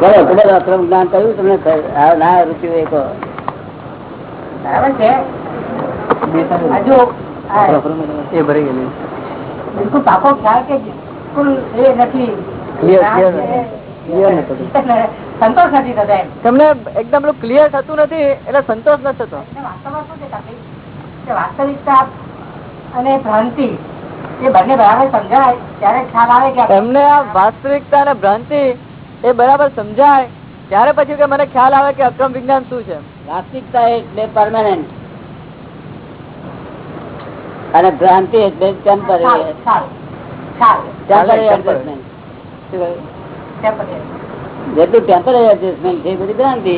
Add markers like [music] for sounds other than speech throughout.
બોલો ખૂબ જ અક્રમ જ્ઞાન કહ્યું તમને ના રૂપિયો એક બરાબર છે? હજુ એ ભરી ગયેલી. બિલકુલ પાકો ખ્યાલ કે બિલકુલ એ નથી. Clear, clear. નથી. Clear નથી થતું. સંતોષ નથી થતો તમને એકદમ પેલું ક્લિયર થતું નથી એટલે સંતોષ નથી થતો. વાસ્તવમાં શું છે કે વાસ્તવિકતા અને ભ્રાંતિ એ બંને બરાબર સમજાય ત્યારે ખ્યાલ આવે કે તમને એમને આ વાસ્તવિકતા અને ભ્રાંતિ એ બરાબર સમજાય. ત્યારે પછી કે મને ખ્યાલ આવે કે અક્રમ વિજ્ઞાન શું છે નાસ્તિકતા એટલે પરમાનન્ટ અને ભ્રાંતિ એટલે ટેમ્પરરી. જેટલું ટેમ્પરરી એડજસ્ટમેન્ટ છે એ બધી ભ્રાંતિ.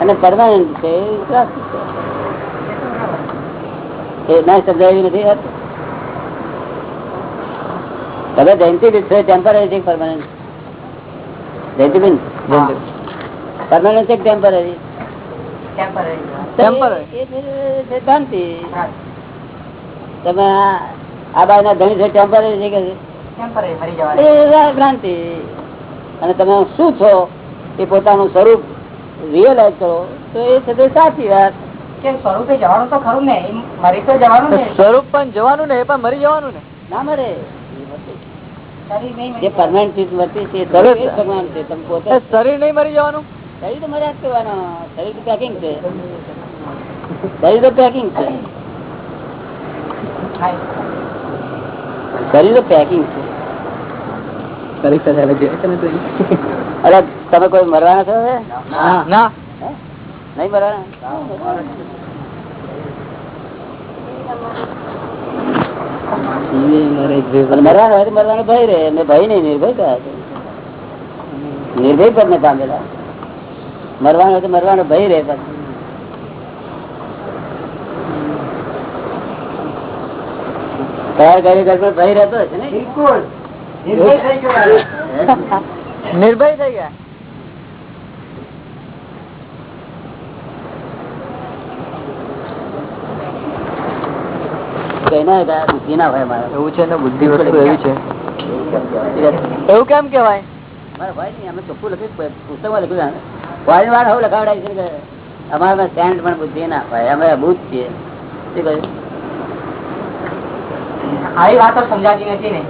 અને પરમાનન્ટ છે એ ના સમજાયું નથી? તમે જયંતિ ટેમ્પરરી છે પરમાનન્ટ જયંતિબેન. પરમાનન્ટ છે ટેમ્પરરી તમે આ- ના ધણી છે ટેમ્પરરી છે કે ભ્રાંતિ. અને તમે શું છો? એ પોતાનું સ્વરૂપ રિયલાઇઝ કરો તો એ છે સાચી વાત. કે સ્વરૂપે જવાનું તો ખરું ને? મરી તો જવાનું સ્વરૂપ પણ જવાનું ને એ પણ મરી જવાનું ને. ના મરી. જે પરમાનન્ટ ચીજ વર્તી છે જ ભગવાન છે. તમે પોતે શરીર નહીં મરી જવાનું? શરીર તો મર્યાદ કરવાનો શરીર તો પેકિંગ છે. શરીર તો પેકિંગ છે. શરીર તો પેકિંગ છે. અરે તમે કોઈ મરવાના છો? ના. નહીં મરવાના? મરવાનું હોય મરવાનો ભય રહે એમને ભય નહીં નિર્ભય કયા છે. નિર્ભય પર ને પામેલા મરવાનું હોય તો મરવાનો ભય રહે પછી તૈયાર કરી પર ભય રહેતો હશે ને? નિર્ભય થઈ ગયો નિર્ભય થઈ ગયા કઈ ના હોય તો બુદ્ધિ ના હોય મારા. એવું છે ને બુદ્ધિ વસ્તુ એવી છે? એવું કેમ કેવાય મારા ભાઈ નહીં અમે ચોખ્ખું લખ્યું પુસ્તકમાં લખ્યું છે. વાર હવે લખાવડાય છે કે અમારા સ્ટેન્ડ પણ બુદ્ધિ ના હોય અમે અભૂત છીએ. શું કહ્યું? આવી વાતો સમજાતી નથી ને.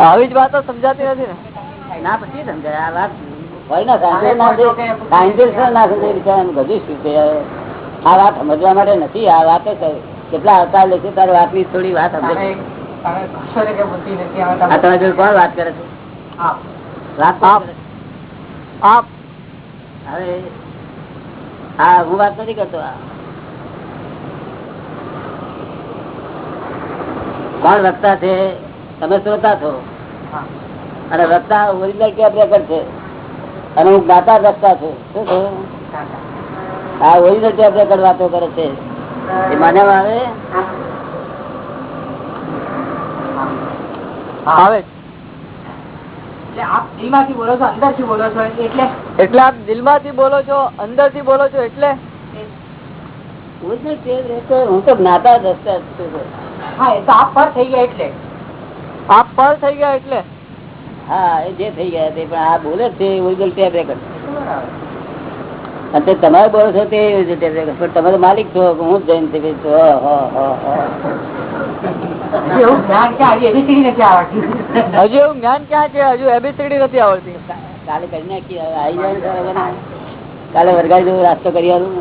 આવી જ વાતો સમજાતી નથી ને. ના પછી સમજાય? આ વાત હોય ના સાયન્ટિસ્ટ ના સમજાય શું છે? આ વાત સમજવા માટે નથી આ વાત જ કેટલા અવતાર લેશે તારે વાતની થોડી વાત તમે કોણ વાત કરે છે? વાત કોણ આપ. કરે છે? આપ. હવે હા હું વાત નથી કરતો કોણ વક્તા છે? તમે શ્રોતા છો. અને વક્તા ઓરિજિનલ ટેપ રેકર્ડ છે? અને હું ગાતા વક્તા છું. શું છે હા ઓરિજિનલ ટેપ રેકર્ડ વાતો કરે છે. એ માન્યામાં આવે? આવે. એટલે આપ છો અંદરથી બોલો છો એટલે? થી આપ દિલમાંથી બોલો છો અંદરથી બોલો છો એટલે? હું તો જ્ઞાતા દસતા આપ પર થઈ ગયા એટલે. આપ પર થઈ ગયા એટલે? હા એ જે થઈ ગયા તે પણ આ બોલે છે ઓરિજિનલ ટેપ રેકર્ડ. બરાબર. અને તે તમારે બોલો છો તે તમે તો માલિક છો હું જ ભાઈ છું હજુ એવું જ્ઞાન ક્યાં છે? હજુ એબીસીડી નથી આવડતી. કાલે કરી નાખી આવી જાય કાલે વરગાડી દઉં રાસ્તો કરી આવું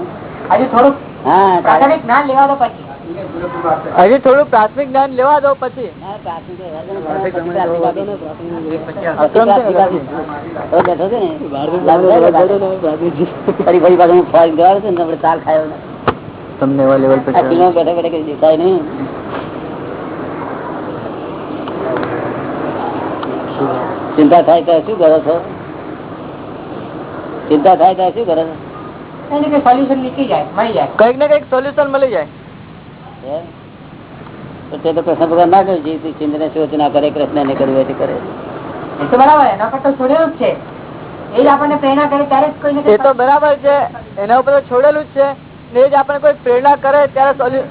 હજુ થોડુંક હા જ્ઞાન લેવા દો પછી. હજી થોડું પ્રાથમિક જ્ઞાન લેવા દો પછી. તમને એવા લેવલ પર દેખાય નહીં. ચિંતા થાય તો શું કરો છો? ચિંતા થાય તો શું કરો છો? સોલ્યુશન નીકળી જાય કંઈક ને કંઈક સોલ્યુશન મળી જાય? તો તે તો કૃષ્ણ ભગવાન ના કહ્યું જે ચિંતા શોચ ના કરે કૃષ્ણ ને કરવું હોય કરે. એ તો બરાબર એના પર તો છોડેલું જ છે. એ જ આપણને પ્રેરણા કરે ત્યારે જ કોઈને એ તો બરાબર છે. એના ઉપર છોડેલું જ છે. ને એ જ આપણને કોઈ પ્રેરણા કરે ત્યારે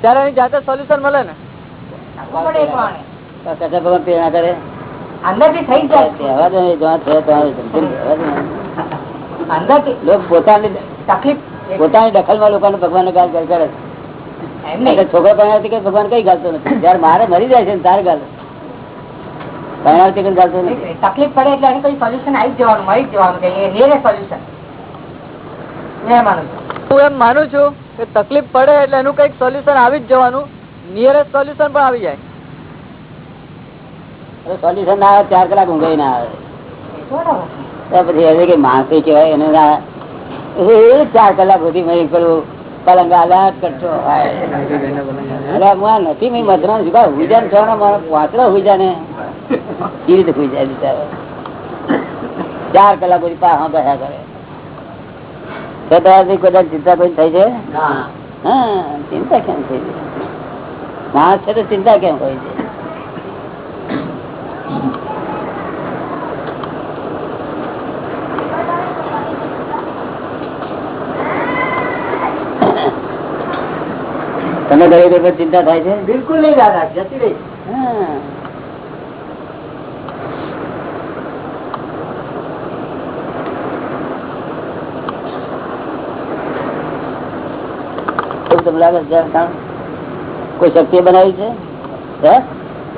ત્યારે એની જાતે સોલ્યુશન મળે ને. કૃષ્ણ ભગવાન પ્રેરણા કરે? અંદરથી થઈ જાય. કહેવા દો ને, જ્યાં છે ત્યાં સમજીને કહેવા દો ને. અંદરથી લોકો પોતાની તકલીફ. પોતાની દખલમાં લોકોને ભગવાન કરે. એમ નહીં એટલે છોકરો પરણાવતી કે ભગવાન કઈ ગાલતો નથી. જયારે મારે મરી જાય છે ને તારે ગાલે પરણાવતી કઈ ગાલતો નથી. તકલીફ પડે એટલે એનું કઈ સોલ્યુશન આવી જવાનું મળી જવાનું કે સોલ્યુશન હું એમ માનું છું કે તકલીફ પડે એટલે એનું કંઈક સોલ્યુશન આવી જ જવાનું. નિયરેસ્ટ સોલ્યુશન પણ આવી જાય. સોલ્યુશન ના આવે ચાર કલાક ઊંઘાઈ ના આવે. પછી કે માણસી કહેવાય એને ના એ ચાર કલાક સુધી મેં પેલું પલંગ આલા કરતો હોય. હું નથી મેં મધરા જુગા હુજા ને છોડો મારો વાંચડો હુજા ને એ રીતે બિચારો. ચાર કલાક સુધી પાહા બેઠા કરે. તો કદાચ ચિંતા કોઈ થઈ છે હા ચિંતા કેમ થઈ છે માણસ છે તો ચિંતા કેમ હોય છે? તમે કોઈ પણ ચિંતા થાય છે? બિલકુલ નહીં દાદા જતી રહી? કોઈ શક્તિ બનાવી છે?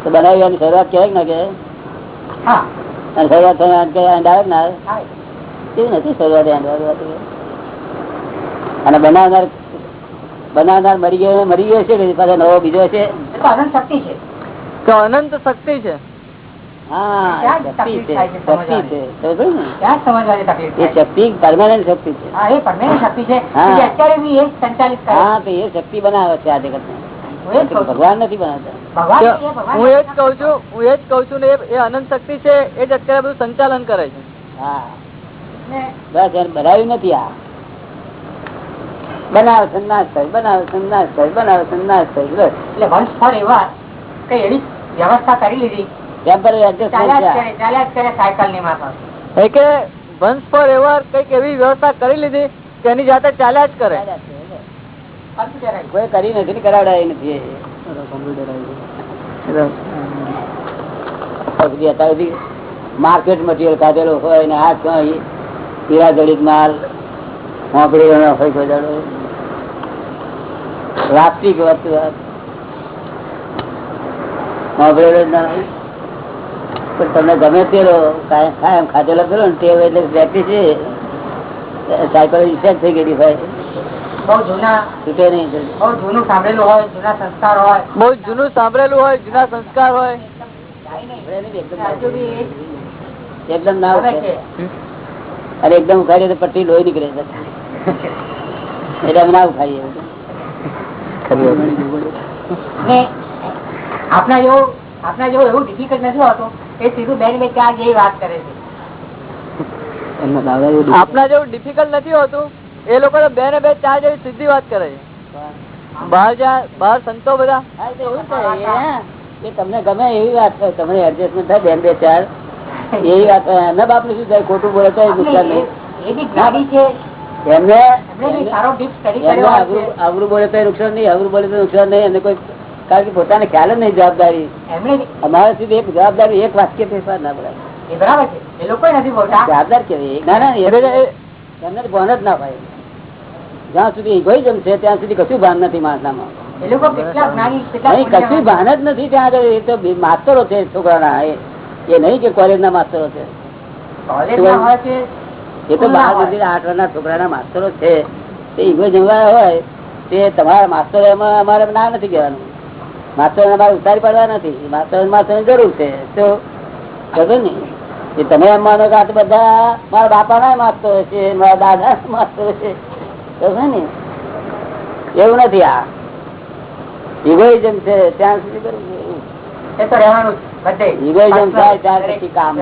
તો બનાવી એની શરૂઆત કહેવાય ના કે? હા. અને શરૂઆત કે ના આવે એવું નથી શરૂઆત અને બનાવનાર બનાવનાર મરી ગયો મરી ગયો છે પાછો નવો બીજો છે? તો અનંત શક્તિ છે. તો અનંત શક્તિ. ભગવાન નથી બનાવતા. હું એ જ કઉ છું હું એ જ કઉ છું ને એ- અનંત શક્તિ છે એ જ અત્યારે બધું સંચાલન કરે છે. બસ બનાવ્યું નથી આ. બનાવે સંન્યાસ થાય બનાવ સંન્યાસ થાય બનાવ સંન્યાસ થાય એટલે વંશ ફોર એવા કઈ એવી વ્યવસ્થા કરી લીધી? વંશ પર એવા કંઈક એવી વ્યવસ્થા કરી કે એની જાતે ચાલ્યા જ કરે. કોઈ કરી નથી કરાવડાવી નથી માર્કેટ મટીરિયલ કાઢેલો હોય ને આ હીરા જડિત માલ મોકળી હોય કોઈ વાસ્તવિક વસ્તુ. પણ તમને ગમે તેલો એમ ખાધેલો પેલો ને ટેવ એટલે પ્રેક્ટિસ છે. સાયકોલોજી ઇફેક્ટ થઈ ગયેલી હોય બહુ જૂના સાંભળેલું હોય જૂના સંસ્કાર હોય. બહુ જૂનું સાંભળેલું હોય જૂના સંસ્કાર હોય. એકદમ ના અને એકદમ ઉખાડીએ તો પટ્ટી લોહી નીકળે. એટલે અમે ના ઉખાડીએ. ને આપણા જેવું આપણા જેવું એવું ડિફિકલ્ટ નથી હોતો. એ સીધું બેન બે ચાર જેવી વાત કરે છે. આપના જેવું ડિફિકલ્ટ નથી હોતું. એ લોકો તો બે ને બે ચાર જેવી સીધી વાત કરે છે. બહાર જ્યાં બહાર સંતો બધા. એ તમને ગમે એવી વાત થાય તમને એડજસ્ટમેન્ટ થાય બેન બે ચાર એવી વાત થાય બાપનું શું થાય ખોટું બોલે તો નુકસાન નહીં. પોતાને ખ્યાલ જ નહીં જવાબદારી. અમારે સુધી એક જવાબદારી એક વાક્ય ફેરફાર ના પડે એ બરાબર છે. એ લોકો નથી બોલતા જવાબદાર કેવી? ના ના એટલે એ- એ- એમને ભાન જ ના હોય જ્યાં સુધી ઇગોઇઝમ છે ત્યાં સુધી કશું ભાન નથી માણસામાં. એ લોકો કેટલા જ્ઞાની કેટલા નહીં કશું ભાન જ નથી ત્યાં આગળ. એ તો માસ્તરો છે છોકરાના. એ એ નહીં કે કોલેજ ના માસ્તરો છે. એ તો બાર સુધી આઠ વર્ષના છોકરાના માસ્તરો છે. તે ઇગોઇઝમ જમવાના હોય તે તમારા માસ્તરો એમાં અમારે ના નથી કહેવાનું. માસ્તરો અમારે ઉતારી પાડવા નથી. માસ્તર માસ્તર જરૂર છે. તો ખબર ને. એ તમે એમ માનો કે આ બધા મારા બાપા ના માસ્તરો છે મારા દાદા માસ્તરો છે. ખબર ને. એવું નથી આ. ઇગોઇઝમ છે ત્યાં સુધી કરવું એ તો રહેવાનું ઇગોઇઝમ થાય ત્યાં પછી કામ.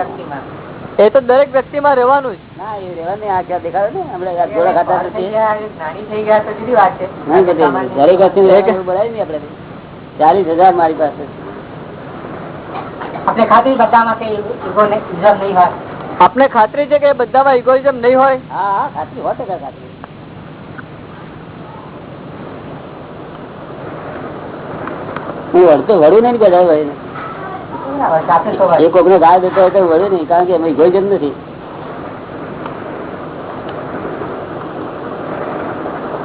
એ તો દરેક વ્યક્તિમાં રહેવાનું જ. ના એ રહેવા નહીં આ દેખાડો ને આપડે ગોળા ખાતા બહાર થઈ ગયા, જ્ઞાની થઈ ગયા તો જુદી વાત છે. હા, બધે દરેક વ્યક્તિ બોલાય નહીં આપણે. ચાલીસ હજાર મારી પાસે. આપણે ખાતરી બધામાં કઈ ઈગો ઇઝમ નહીં હોય. આપને ખાતરી છે કે બધામાં ઇગોઇઝમ નહીં હોય? હા હા ખાતરી હોય ટકા ખાતરી. હું વળતો વળું નહીં બધા ભાઈ બરાબર છે, આપણે તો એ કોક ને ગાળ દેતો હોય તો વળે નહીં કારણ કે અમે જ નથી.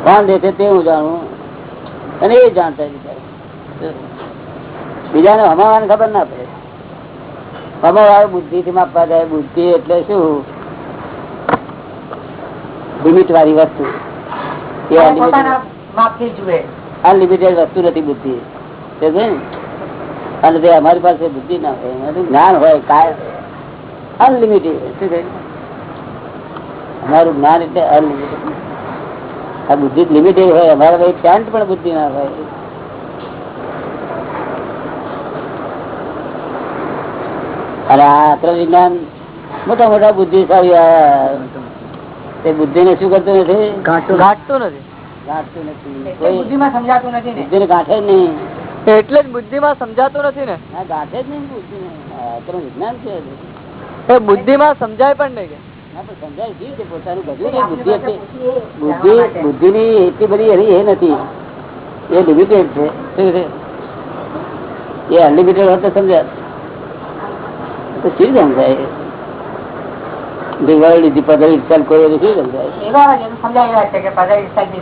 કોણ દે છે તે હું જાણું. અને એ જાણતા બીજાને હમાવાની ખબર ના પડે. હમાવા બુદ્ધિ થી માપવા જાય બુદ્ધિ એટલે શું? લિમિટ વાળી વસ્તુ અનલિમિટેડ વસ્તુ નથી બુદ્ધિ. ને? અને જે અમારી પાસે બુદ્ધિ ના હોય એનું જ્ઞાન હોય કાય અનલિમિટેડ શું અમારું જ્ઞાન એટલે અનલિમિટેડ આ બુદ્ધિ લિમિટેડ હોય અમારા ભાઈ પેન્ટ પણ બુદ્ધિ ના હોય. અને આ અક્રમ વિજ્ઞાન મોટા મોટા બુદ્ધિશાળી તે બુદ્ધિ ને શું કરતું નથી? ગાંઠતું નથી. ગાંઠતું નથી. બુદ્ધિ માં સમજાતું નથી ને. ગાંઠે જ નહીં. એટલે જ બુદ્ધિમાં સમજાતું નથી ને. ગાંઠે જ નહીં બુદ્ધિને વિજ્ઞાન છે. એ બુદ્ધિમાં સમજાય પણ નહીં કે. ના પણ સમજાય પોતાનું બધું બુદ્ધિ બુદ્ધિ બુદ્ધિની એટલી બધી એની એ નથી. એ લિમિટેડ છે. એ અનલિમિટેડ હોત તો સમજાય. તો શું સમજાય the puzzle itself કોઈ શું સમજાય? એવા જ એનું સમજાય છે કે પગાર ઇન્સાઇડ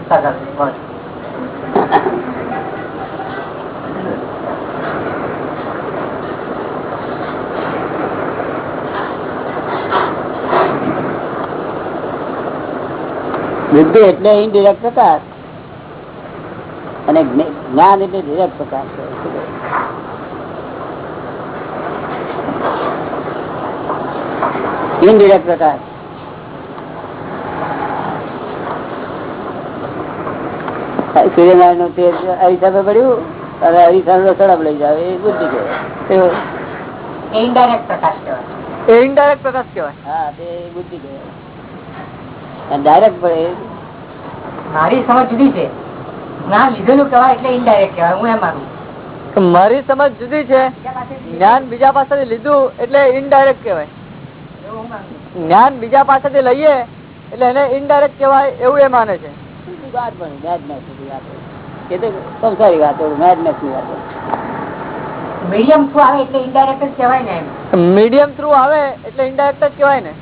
બુદ્ધિ એટલે ઇનડિરેક્ટ પ્રકાશ. અને જ્ઞ- જ્ઞાન એટલે ડિરેક્ટ પ્રકાશ? ઇનડિરેક્ટ પ્રકાશ. સૂર્યનારાયણનું તેજ અરીસામાં પડ્યું? અને અરીસા નો સડપ લઈ જાવ એ બુદ્ધિ કહેવાય. ઇનડાયરેક્ટ પ્રકાશ કહેવાય. એ ઇનડાયરેક્ટ પ્રકાશ કહેવાય. હા તે બુદ્ધિ કહેવાય. ડાયરેક્ટ પડે મારી સમજ જુદી છે. જ્ઞાન લીધેલું કહેવાય એટલે ઇનડાયરેક્ટ કહેવાય હું એમ માનું. મારી સમજ જુદી છે. જ્ઞાન બીજા પાસેથી લીધું એટલે ઇનડાયરેક્ટ કહેવાય. જ્ઞાન બીજા પાસેથી લઈએ એટલે એને ઇનડાયરેક્ટ કહેવાય એવું એ માને છે. વાત પણ મેડનેસની વાત એ તો સંસારી વાત મેડનેસની વાત મીડિયમ થ્રુ આવે એટલે ઇનડાયરેક્ટ જ કહેવાય ને મીડિયમ થ્રુ આવે એટલે ઇનડાયરેક્ટ જ કહેવાય ને.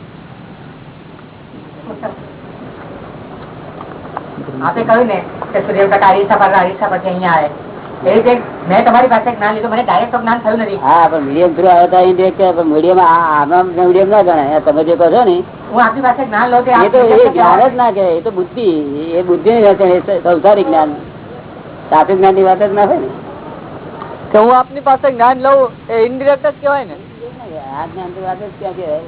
આપે કહ્યું ને કે સૂર્યપ્રકાશ અરીસા પર અરીસા પછી અહીંયા આવે. એ રીતે મેં તમારી પાસે જ્ઞાન લીધું મને ડાયરેક્ટ જ્ઞાન થયું નથી. હા પણ મીડિયમ થ્રુ આવે તો ઇન્ડિરેક્ટ મીડિયમ આમાં મીડિયમ ના ગણાય. તમે જે કહો છો ને હું આપની પાસે જ્ઞાન લઉં એ આપ તો એ જ્ઞાન જ કહેવાય. ના કહેવાય એ તો બુદ્ધિ એ બુદ્ધિ ની વાત સંસારી જ્ઞાન સાચું જ્ઞાન. ની વાત જ ના હોય ને. કે હું આપની પાસે જ્ઞાન લઉં એ ઇનડિરેક્ટ જ કહેવાય ને. આ જ્ઞાનની વાત જ ક્યાં કહેવાય?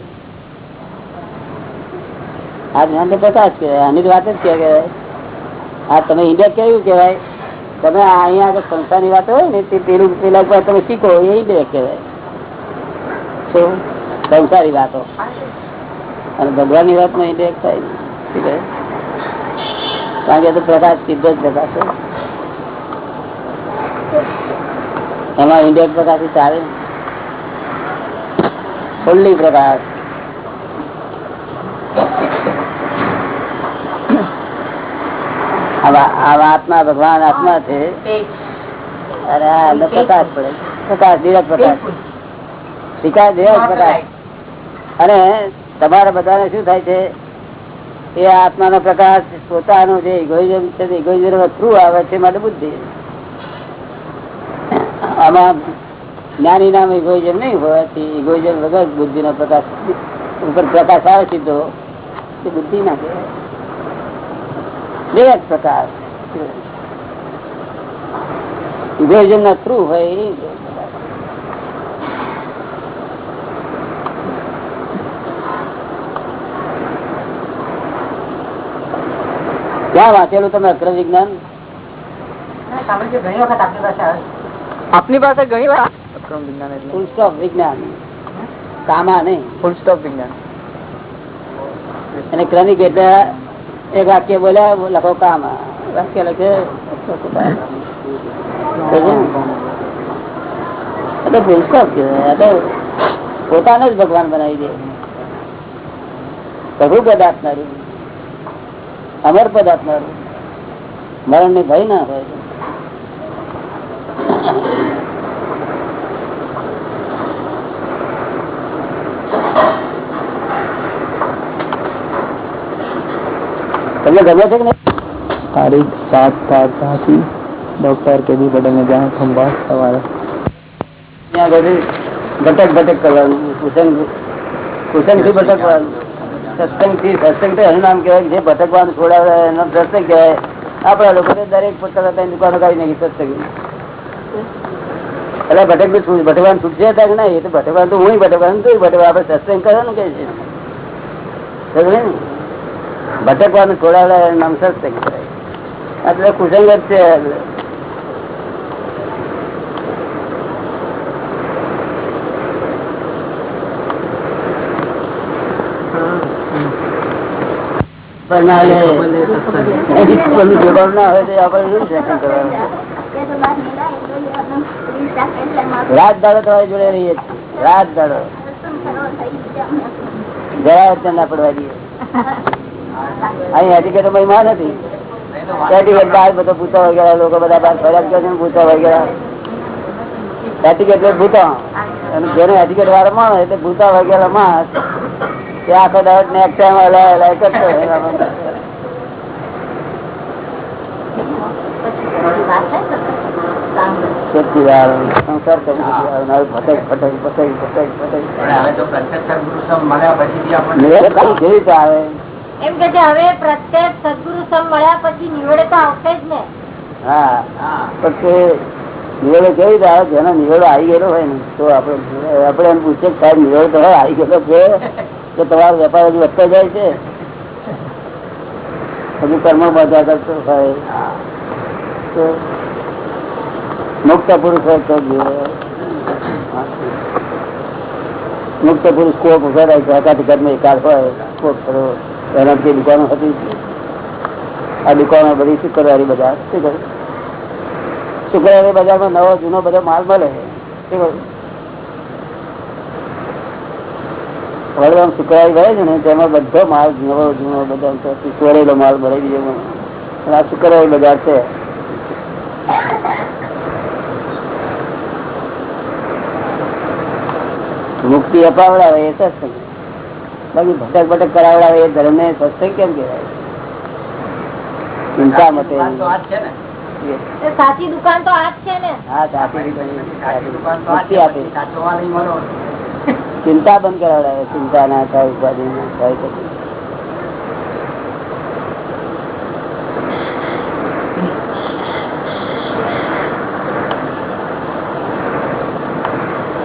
આ જ્ઞાન તો પચાસ કહેવાય આની વાત જ ક્યાં કહેવાય? આ તમે ઇન્ડિયા કેવું કહેવાય? તમે અહીંયા આગળ સંસ્થાની વાત હોય ને, તે પેલું પેલા તમે શીખો, એ ઇન્ડિયા કહેવાય. શું? સંસારી વાતો. અને ભગવાનની વાતમાં ઇન્ડિયા થાય. કારણ કે તો પ્રકાશ સીધો જ પ્રકાશ એમાં ઇન્ડિયા પ્રકાશ ચાલે. ફુલ્લી પ્રકાશ આવા- આવા આત્મા ભગવાન આત્મા છે. અને પ્રકાશ પડે. પ્રકાશ ધીરજ પ્રકાશ. વિકાસ ધીરજ પ્રકાશ. અને તમારા બધાને શું થાય છે? એ આત્માનો પ્રકાશ પોતાનો જે ઇગોઇઝમ છે ઇગોઇઝમ થ્રુ આવે છે માટે બુદ્ધિ. આમાં જ્ઞાની નામ ઇગોઇઝમ નહીં હોવાથી ઇગોઇઝમ વગર બુદ્ધિ નો પ્રકાશ ઉપર પ્રકાશ આવે સીધો. તો બુદ્ધિ ના કહેવાય. Direct પ્રકાશ ઇગોઇઝમ ના થ્રુ હોય એ ક્યાં વાંચેલું તમે અગ્ર વિજ્ઞાન આપની પાસે આવે આપની પાસે ઘણી વાર અક્રમ વિજ્ઞાન ફૂલ સ્ટોપ વિજ્ઞાન. કામા નહીં. ફૂલ સ્ટોપ વિજ્ઞાન. અને ક્રમિક એટલે એક વાક્ય બોલ્યા લખો કામ. વાક્ય લખે પોતાને જ ભગવાન બનાવી દે. પ્રભુ પદ આપનારું અમર પદ આપનારું મરણની ભય ના હોય. તમને ગમે છે કે નહીં? તારીખ સાત સાત ત્યાંથી ડોક્ટર કે બી પટેલને ત્યાં ખંભા સવારે. ત્યાં આગળ ભટક ભટક કરવાનું કુસંગ કુસંગથી ભટકવાનું સત્સંગથી સત્સંગ તો એનું નામ કહેવાય જે ભટકવાનું છોડાવે એનો સત્સંગ કહેવાય. આપણા લોકો દરેક પોતાના દુકાનો કાઢી નાખી સત્સંગ. એટલે ભટક બી ભટકવાનું છૂટશે કે નહીં? એ તો ભટકવાનું તો હું ભટકવાનું તો ભટકવા આપણે સત્સંગ કરવાનું કે છે? ને? ભટકવાનું છોડાવે નામ સત્સંગ એટલે કુસંગ જ છે? રાત દાડો તમારી જોડે રહીએ છીએ. રાત દાડો. જરા વચ્ચે ના પડવા દઈએ. અહીં એટીકેટ મહિમા નથી. એટીકેટ બહાર બધો ભૂતા વગેરે લોકો બધા બહાર ફરિયાદ કરે છે ને ભૂતા વગેરે. એટલે ભૂતા. અને જેને એટીકેટ વાળો માણસ એટલે ભૂતા વગેરે માણસ તે આખો દાડો નેક ટાઈમ હલાય હલાય કરતો. સંસાર એમ કે છે હવે પ્રત્યેક સદગુરુ સમ મળ્યા પછી નિવેડે તો આવશે જ ને. હા. પણ તે નિવેડો કેવી આવે? જેનો નિવેડો આવી ગયેલો હોય ને તો આપણે આપણે એમ પૂછીએ સાહેબ નિવેડો તો આવી ગયેલો છે? તો તમારો વેપાર હજુ વધતો જાય છે? હજુ કર્મ બધા કરતો હોય. તો મુક્ત પુરુષ હોય તો જ મુક્ત પુરુષ કોક કરાય છે એકાદ ઘરમાં એકાદ હોય કોક કરો એના જે દુકાનો હતી. આ દુકાનો બધી શુક્રવારી બજાર. શું કહ્યું? શુક્રવારી બજારમાં નવો જૂનો બધો માલ મળે. શું કહ્યું? વડગામ શુક્રવારી ભરે છે ને, તેમાં બધો માલ નવો જૂનો બધો ચોરેલો માલ ભરાઈ ગયો અને આ શુક્રવારી બજાર છે. મુક્તિ અપાવડાવે એ સત્સંગ બાકી ભટક ભટક કરાવડાવે એ ધર્મ ને સત્સંગ કેમ કેવાય ચિંતા મતે. સાચી દુકાન તો આ જ છે ને. હા સાચી મુક્તિ આપે. ચિંતા બંધ કરાવડાવે. ચિંતા ના થાય ઉપાધિ ના થાય.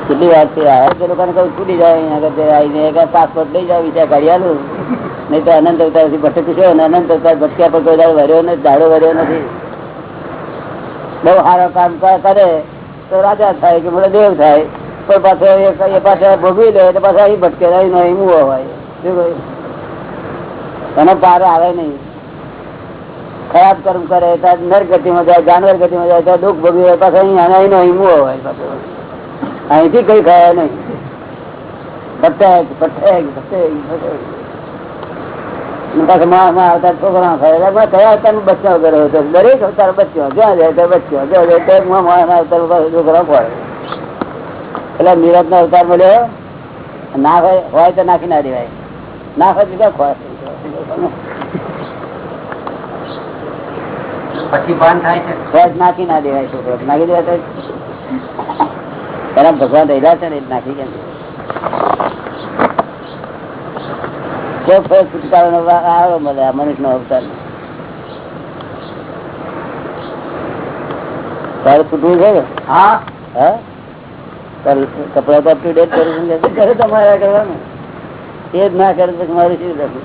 કેટલી વાર છે? આવે તો લોકોને કહું છૂટી જાય. આગળ આવીને પાસપોર્ટ લઈ જાવ વિચાર કાઢ્યાલું નહીં તો અનંત અવતારથી ભટક છો અને અનંત અવતાર ભટક્યા પર કોઈ દાડો વર્યો નથી, દાડો વર્યો નથી. બહુ સારો કામ કરે. તો રાજા થાય કે મોટો દેવ થાય. પણ પાછો એ- પાછા ભોગવી લે તો પાછા અહીં ભટકે અહીં અહીં મૂવો હોય. શું કહ્યું? એનો પાર આવે નહીં. ખરાબ કર્મ કરે તો નર ગતિમાં જાય, જાનવર ગતિમાં જાય તો દુઃખ ભોગવી હોય, પાછા અહીં અહીં અહીં મૂવો હોય પાછો. અહીંથી કઈ ખાય નહીં. ભટક ભટક ભટક ભટક અને પાછા માં માં આવતા છોકરા ખાય કયા અવતાર બચ્ચા વગર હતો દરેક અવતાર બચ્યો જ્યાં જાય ત્યાં બચ્યો જ્યાં જાય ત્યાં માં માં ના અવતાર છોકરા પડે એટલે નિરત નો અવતાર મળ્યો. ના હોય તો નાખી ના દેવાય. ના હોય તો ખોરાક પછી ભાન થાય છે? નાખી ના દેવાય છોકરો નાખી દેવાય એના ભગવાન રહેલા છે ને એ નાખી કેમ છુટકારો આવ્યો મળે આ મનુષ્ય નો અવતાર. તારે છૂટવું છે ને? હા. હા? કપડા તો અપ ડેટ કરું કરે તમારે કરવાનું. એ જ ના કરે તો મારું શું લખું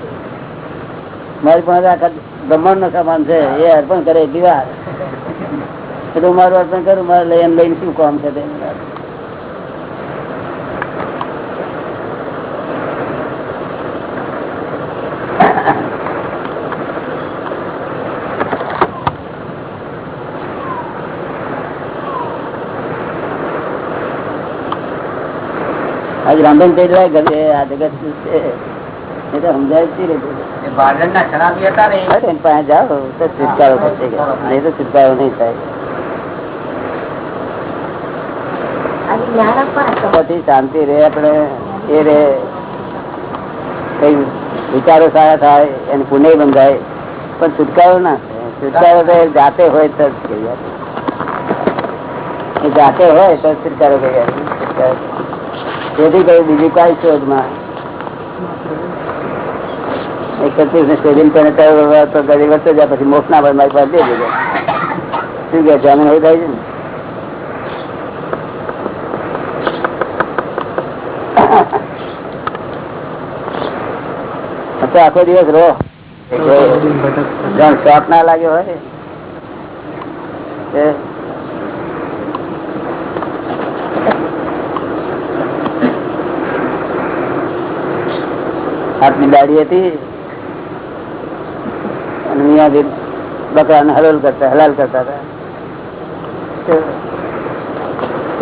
મારી પાસે આખા બ્રહ્માંડ નો સામાન છે એ અર્પણ કરે એટલી વાર એટલે મારું અર્પણ કરું મારે લઈને લઈને શું કામ છે તે? રાંધણ થઈ જાય ગમે આ જગત શું છે? સમજાય છુટકારો નહીં થાય. શાંતિ રે આપણે એ રે કઈ વિચારો સારા થાય એને પુણ્ય બંધાય. પણ છુટકારો ના થાય. છુટકારો તો જાતે હોય તો જ કહી જાતે હોય તો છુટકારો કહી આપે. છુટકારો. તેથી બીજું કઈ શોધમાં. એકત્રીસ ને શોધીને તેને તો ગરીબ વધતો જાય પછી મોક્ષ ના મારી પાસે દે દેજો શું કે જામીન હોય થાય છે ને? તો આખો દિવસ શોખ ના લાગ્યો હોય હાથની દાડી હતી. અને અહીંયાથી બકરાને હલાલ કરતા હલાલ કરતા હતા.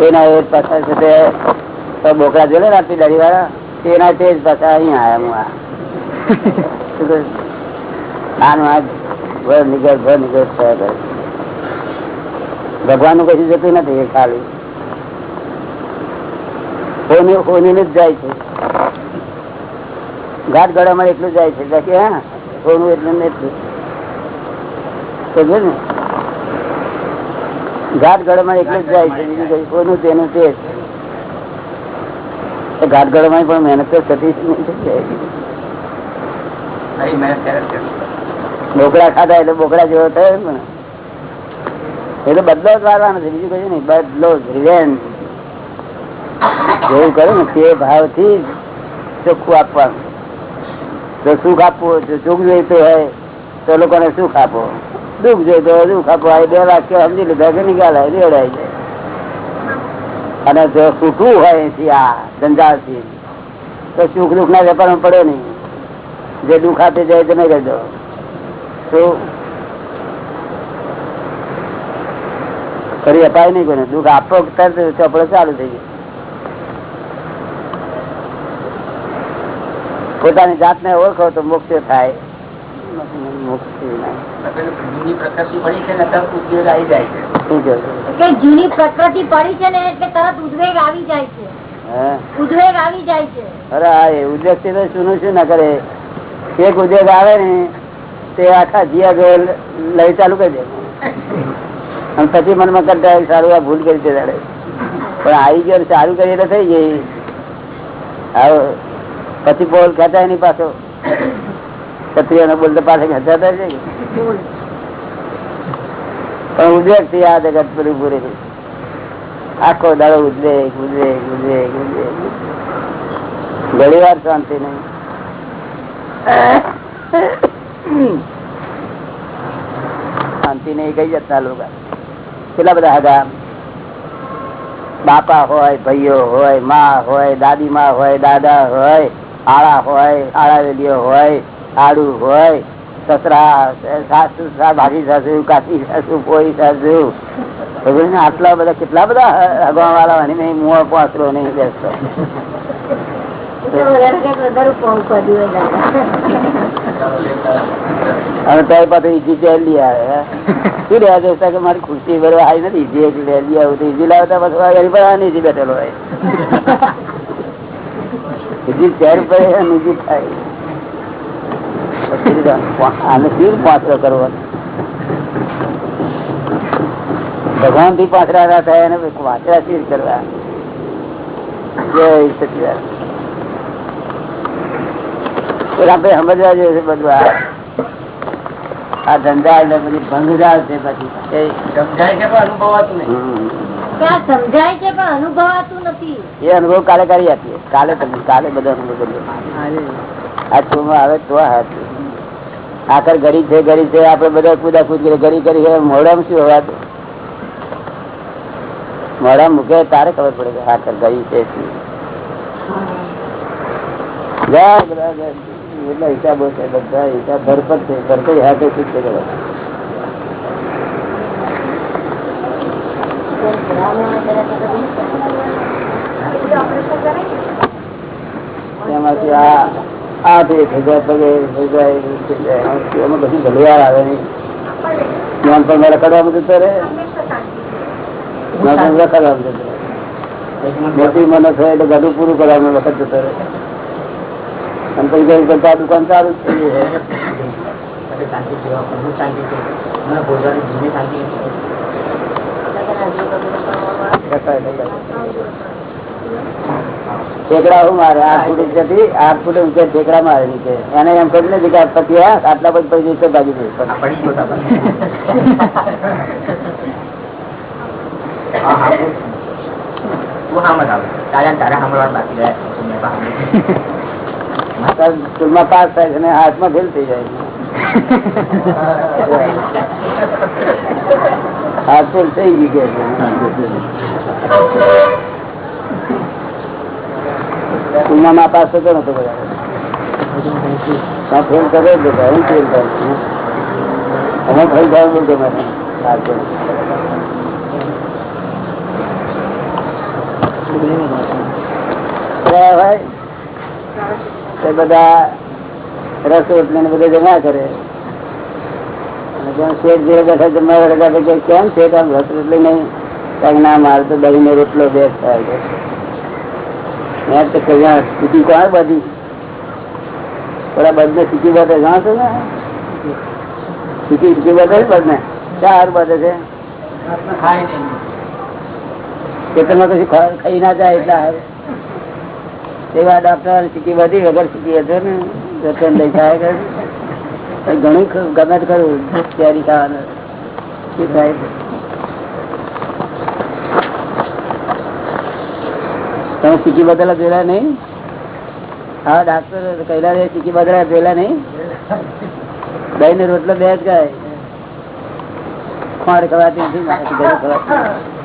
એના એ પાછા છે તે બોકડા જોડે ને દાડી વાળા તેના તે જ પાછા અહીંયા આવ્યા હું આ. આનું આ ભર નિગર ભર ભગવાનનું કશું જતું નથી ખાલી. હોની હોની જ જાય છે? ઘાટ ગળામાં એટલું જાય છે. બાકી હા સોનું એટલું ને એટલું. સમજે ને? ઘાટ ગળામાં એટલું જ જાય છે. બીજું કઈ સોનું તેનું તે ઘાટ ગળામાં પણ મહેનત તો થતી બોકડા ખાધા એટલે બોકડા જેવો થયો પણ. એટલે બદલો જ વારવાનો છે. બીજું કહ્યું નહીં. બદલો જ રિવેન્જ જેવું કર્યું ને તે ભાવથી ચોખ્ખું આપવાનું. જો સુખ આપવું જો સુખ જોઈતું હોય, તો લોકોને સુખ આપો. દુઃખ જોઈતું હોય દુઃખ આપો. આ બે વાક્ય સમજી લીધા કે નીકળાય રેડાઈ જાય. અને જો સુખવું હોય એથી આ ધંધાથી, તો સુખ દુઃખ ના વેપારમાં પડે નહીં. જે દુઃખ આપી જાય તમે દો શું ફરી અપાય નહીં કોને દુઃખ આપો, તરત ચોપડો ચાલુ થઈ ગયો પોતાની જાતને ઓળખો તો મોક્ષ થાય. જૂની પ્રકૃતિ પડી છે ને ઉદ્યોગ આવી જાય છે. શું કહો છો? કે જૂની પ્રકૃતિ પડી છે ને એટલે તરત ઉદ્વેગ આવી જાય છે. ઉદ્વેગ આવી જાય છે. અરે ઉદ્વેગથી તો શું શું ના કરે. એક ઉદ્વેગ આવે ને તે આખા જીયા ગયેલ લઈ ચાલુ કરી દે. અને પછી મનમાં કરતા સારું આ ભૂલ કરી દે પણ આવી ગયો સારું કરીએ તો થઈ જાય આવો. પછી બોલ ખેંચાય નહીં પાછો. ક્ષત્રિય બોલ તો પાછા ખેંચાતા છે પણ ઉદ્વેગથી આ જગત પૂરી પૂરી આખો દાડો ઉદ્વેગ ઉદ્વેગ ઉદ્વેગ ઉદ્વેગ. ઘણી વાર શાંતિ નહીં. શાંતિ નહીં કઈ જતા લોકો. કેટલા બધા હતા બાપા હોય, ભાઈઓ હોય, માં હોય, દાદી માં હોય, દાદા હોય. આળા હોય, આળા વેલીઓ હોય, આડું હોય, સસરા, સાસુ ભાગી સાસુ, કાકી સાસુ કોઈ સાસુ. આટલા બધા, કેટલા બધા અગવા વાળા નહીં મું પાસરો નહીં બેસતો. અને ત્યારે પાછું ઈજી આવે કે મારી ખુરશી ભરવા આવી નથી. ઈજી એક આવું ઈજી લાવતા પછી ગરીબ આ બેઠેલો હોય. ચેર થાય. આને કરવો ભગવાનથી પાછરા થાય અને વાંચરા શીર કરવા. જય સચિદાન આપડે સમજવા જોઈએ છે બધું આ. આ ધંધા એટલે બધી ભંગધાર છે પછી. સમજાય છે અનુભવાતું નહીં. સમજાય છે પણ અનુભવાતું નથી. એ અનુભવ કાલે કરી આપીએ. કાલે તમને કાલે બધો અનુભવ કરીએ આ ચોમાં આવે તો હાથ આખર ઘડી છે ઘડી છે આપડે બધા કુદા કુદ કરી ઘડી કરી છે મોઢામાં શું હવાતું મોઢા મૂકે તારે ખબર પડે કે આખર ઘડી છે શું. જય બધા જય. એટલા હિસાબો છે બધા હિસાબ ભરપર છે. ભરપર હાથે શું છે બધા. એમાંથી આ આઠ એક હજાર પગે. એમાં ભલવાર આવે નહીં. જ્ઞાન પણ મારે કરવામાં જતો રહે મોટી એટલે પૂરું કરવાનું વખત પછી છે અમુક શાંતિ છે મને ભોજવાની જીવની શાંતિ ઠેકડા હું મારે? આઠ ફૂટ ઊંચેથી આઠ ઊંચે ઠેકડા મારે નીચે. એને એમ નથી કે પતિ આટલા પછી પૈસે ભાગી સ્કૂલમાં પાસ થાય છે હાથમાં ફેલ થઈ જાય [laughs] હાથ ફેલ થઈ ગઈ કે સ્કૂલમાં ના પાસ થતો નતો બધા ફેલ કરે જ બધા હું ફેલ થાય અમે ફેલ થાય બોલતો તે બધા રસ રોટલી ને બધા જમા કરે. અને જ્યાં શેઠ જે બેઠા જમવા બેઠા તો કે કેમ છે આમ રસ રોટલી નહીં? કાંઈક ના મારે તો દહીં ને રોટલો બેસ થાય છે. મેં તો કહ્યા સીટી કોણ બધી? થોડા બધને સીટી બધે જાણો છો ને? સીટી સીટી બધે બધને ચાર બધે છે? ખેતરમાં કશું ખા- ખાઈ ના જાય એટલા હારું. એવા ડોક્ટર સીટી બધી, વગર સીટી હતો ને? રતન લઈ થાય કરે. ઘણું ગમે ખરું તૈયારી થવાનું તમે ચીકી બદલા જોયેલા નહીં? હા, ડાક્ટર કહેલા રે ચીકી બદલા જોયેલા નહીં? દહીં ને રોટલો બે જ ગાય ખોડ ખવાતી નથી ખવાતી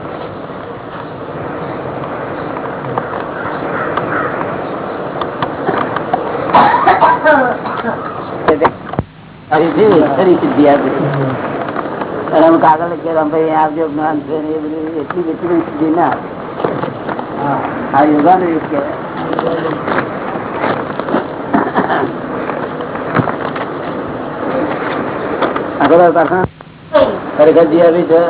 નથી. સિદ્ધિ આપી. અને અમે કાગળ લખીએ આવજો જ્ઞાન છે એ બધું એટલી એટલી સિદ્ધિ ના આ યોગા યુગ કહેવાય. આગળ ખરેખર જીવાભી છે?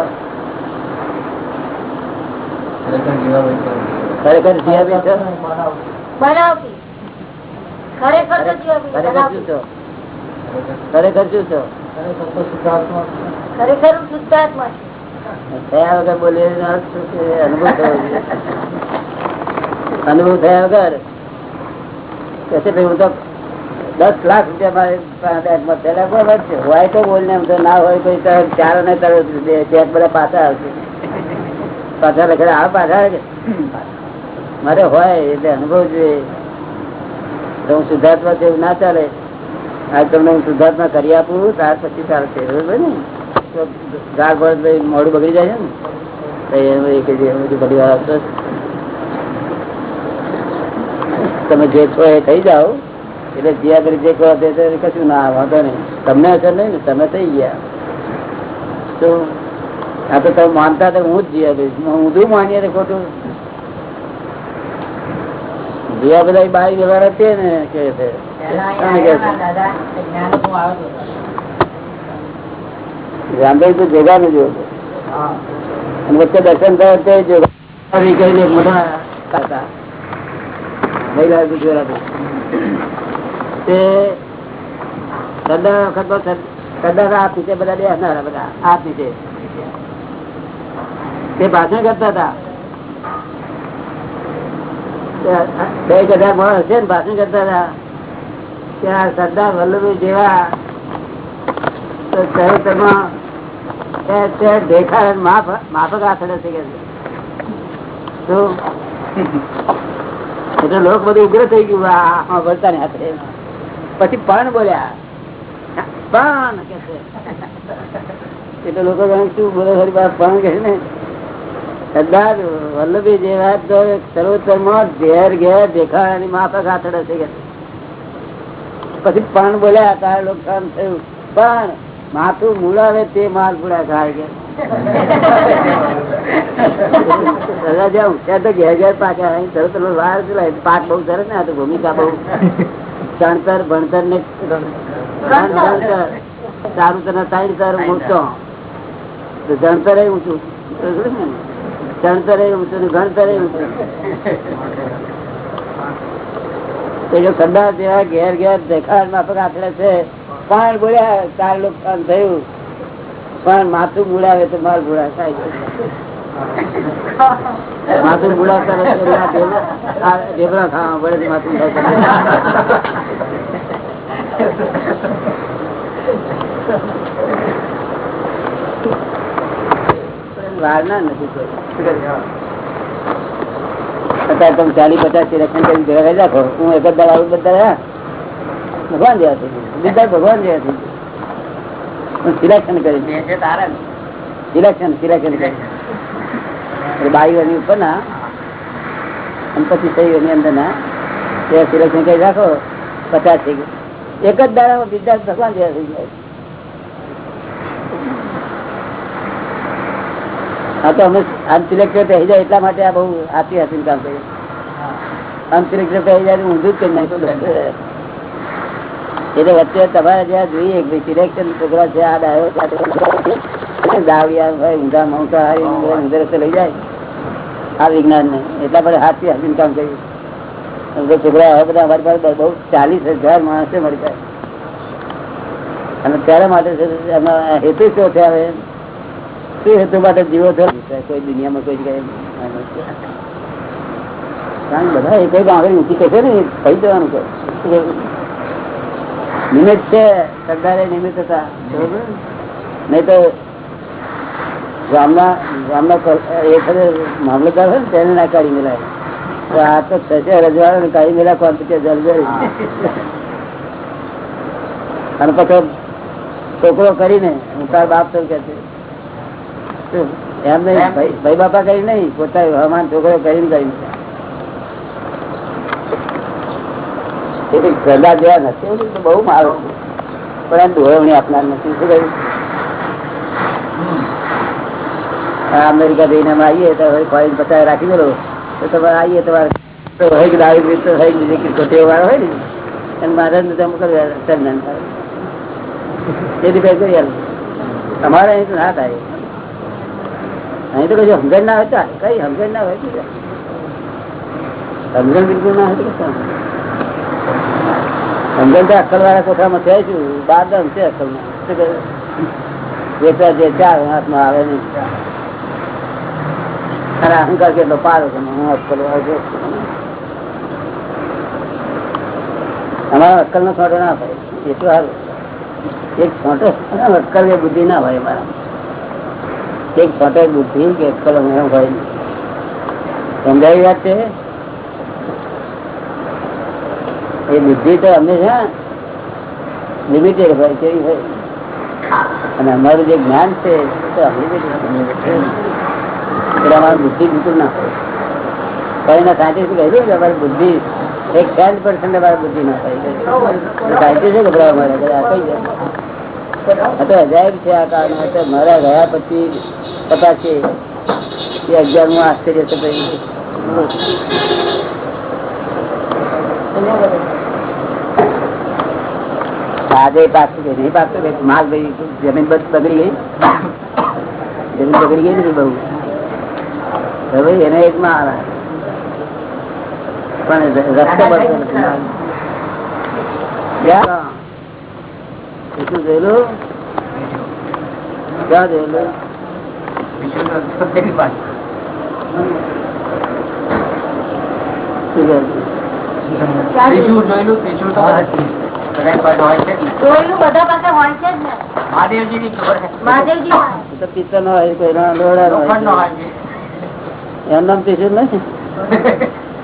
ખરેખર છે? ખરેખર જીવાભાઈ ખરેખર શું છો? ખરેખર શું છો? ખરેખર શુદ્ધાત્મા થયા વગર બોલીએ? અનુભવ થયો અનુભવ થયા વગર? કે છે ભાઈ હું તો દસ લાખ રૂપિયા મારે બેંકમાં થયેલા બરાબર છે. હોય તો બોલને તો ના હોય કોઈ તો ચાર ને ચાર ચેક બધા પાછા આવશે. પાછા લખે આ પાછા આવે મારે હોય એટલે અનુભવ જોઈએ. તો હું શુદ્ધાત્મા એવું ના ચાલે. આજ તમને હું શુદ્ધાર્થમાં કરી આપું, ત્યાર પછી ચાલશે બરોબર ને? ભર મોડું બગડી જાય છે ને? જ તમે જે છો એ થઈ જાઓ. એટલે જ્યાં કરી જે કહો તે કશું ના, વાંધો નહીં. તમને અસર નહીં ને, તમે થઈ ગયા. તો આ તો તમે માનતા તો હું જ જીયા કહીશ હું ઊંધું માનીએ તો ખોટું. જીયા બધા બાઈ વ્યવહાર હતી ને, કે? રામભાઈ તો જોગા નું જોયું. વચ્ચે દર્શન થયા તે જોગા તે ભાષણ કરતા હતા. બે હજાર માણસ છે ને ભાષણ કરતા હતા. ત્યાં સરદાર વલ્લભભાઈ જેવા હાથે પછી પણ બોલ્યા. પણ એટલે લોકો શું બોલે ખરી વાત પણ કે ને? સરદાર વલ્લભી જેવા તો સર્વોત્તરમાં ઘેર ઘેર દેખાવાની માફક આથડે છે કે. પછી પણ બોલ્યા, તારે નુકસાન થયું. પણ માથું મૂળાવે તે માલ પૂરા થાય કે. પાક બહુ સરસ ને, આ ભૂમિકા બહુ. ચણતર ભણતર ને સારું તને ત્રણ તર ઊંચો જણતર ઊંચું. ચણતર ઊંચું ગણતર ઊંચું. પણ બોલ્યા, ચાર નુકસાન થયું. પણ માથું બુડાવે તો માલ બુડા માથું બુડાવતા ખાવા પડે માથું વારના નથી કોઈ. અત્યારે તમે ચાલી પચાસ સિલેક્શન કરી ભેગા કરી રાખો. હું એક જ આવું બધા ભગવાન જેવા થઈ ગયા. બધા ભગવાન જેવા થઈ ગયા. સિલેક્શન કરી સિલેક્શન સિલેક્શન કરી. એટલે બાઈ એની ઉપર ના અને પછી એની અંદર ના તે સિલેક્શન કરી રાખો પચાસ થઈ ગયું. એક જ દાડામાં બીજા ભગવાન જેવા થઈ ગયા. હા તો અમે અનસિલેક્ટેડ થઈ જાય એટલા માટે આ બહુ આપી હાથી કામ કરીએ અનસિલેક્ટેડ થઈ જાય ઊંધું જ કરી નાખ્યું એટલે વચ્ચે તમારે જ્યાં જોઈએ સિલેક્શન છોકરા છે આ ડાયો દાવિયા હોય ઊંધા મમતા હોય ઊંધે રસ્તે લઈ જાય. આ વિજ્ઞાન ને એટલા માટે હાથથી હાથીને કામ કર્યું. છોકરા હવે બધા અમારી પાસે બહુ ચાલીસ હજાર માણસે મળી જાય. અને ત્યારે માટે હેતુ શું છે હવે? શું હેતુ માટે જીવો છો કોઈ દુનિયામાં કોઈ કારણ બધા એક આગળ ઊંચી કહેશે ને થઈ જવાનું કહે નિમિત્ત છે સરદારે નિમિત્ત હતા? નહીં તો ગામના ગામના એક મામલતદાર હોય ને, તેને ના કાઢી મેળાય તો આ તો થશે રજવાડો કાઢી મેલા કોમ્પ્યુટર જલ્દી અને પછી છોકરો કરીને હું તાર બાપ તો કે છે? એમ. નહીં. ભાઈ બાપા કરી નહીં. પોતા હવામાન છોકરો કરીને કઈ ગરડા જેવા નથી. બહુ મારો પણ એમ ધોરણી આપનાર નથી. શું કહ્યું? અમેરિકા જઈને અમે આવીએ તો હવે ફોરેન પચાસ રાખી દો તો તમારે આવીએ તમારે દાવી તો હોય બીજી કોટીઓ વાળો હોય ને. અને મારે તમે કર્યું ચંદન તેથી કઈ કરી તમારે અમારે અહીં તો ના થાય. અહીં તો કઈ સમજણ ના હોય કઈ સમજણ ના હોય અક્કલ વાળા કોઠામાં થયા છું બાર દમ છે અક્કલમાં જે ચાર હાથમાં આવે નહીં. અહંકાર કેટલો પાડો તમે હું અક્કલ વાળો અમારા અક્કલ નો છોટો ના ભાઈ એ તો સારું એક છોટો અક્કલ એ બુદ્ધિ ના હોય મારા બુદ્ધિ તો હંમેશા લિમિટેડ હોય, કેવી હોય? અને અમારું જે જ્ઞાન છે એટલે અમારી બુદ્ધિ બિલકુલ ના હોય. પણ એના સાયન્ટિસ્ટ કહ્યું કે અમારી બુદ્ધિ એક ટેન પર્સન્ટ અમારી બુદ્ધિ ના હોય. સાયન્ટિસ્ટ ગભરાવા મળે આ કઈ જાય તો અજાયબ છે આ કારણ. મારા ગયા પછી તપાસે એ અગિયારમું આશ્ચર્ય છે આજે પાછું નહીં પાછું માલ ભાઈ જમીન બધ બગડી ગઈ. જમીન બગડી ગઈ નથી બહુ. હવે એને એક માં પણ રસ્તો બનતો નથી? શું જોયેલું ક્યાં જોયેલું શું જોયેલું? જોયેલું બધા પાસે હોય છે જ ને મહાદેવજી પાસે. એ તો પિત્તર નો હોય કોઈ નો લોડા નો હોય એમ નામ ત્રિશુલ નથી